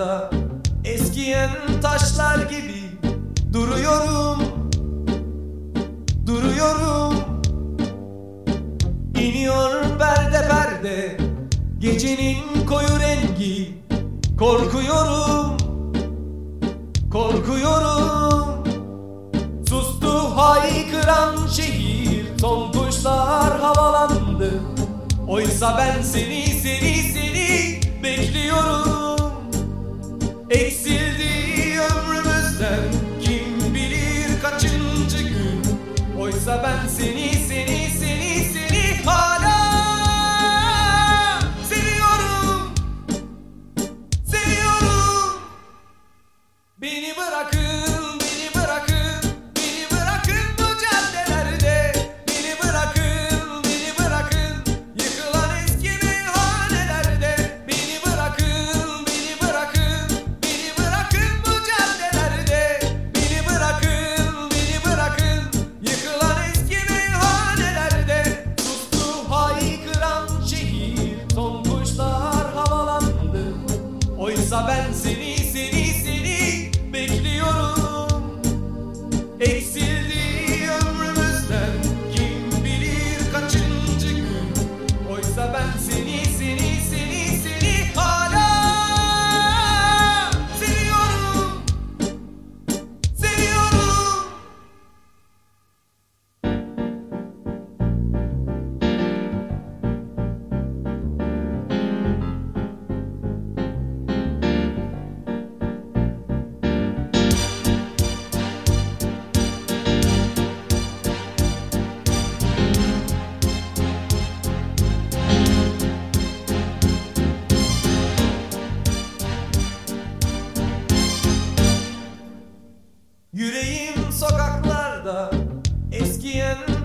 kenarda Eskiyen taşlar gibi duruyorum Duruyorum. İniyor perde perde Gecenin koyu rengi Korkuyorum Korkuyorum. Sustu haykıran şehir Tombuşlar havalandı. Oysa ben seni seni seni Eksildi ömrümüzden. Kim bilir kaçıncı gün? Oysa ben seni seni seni seni hala seviyorum. Seviyorum. Beni bırakın. Eight Yeah.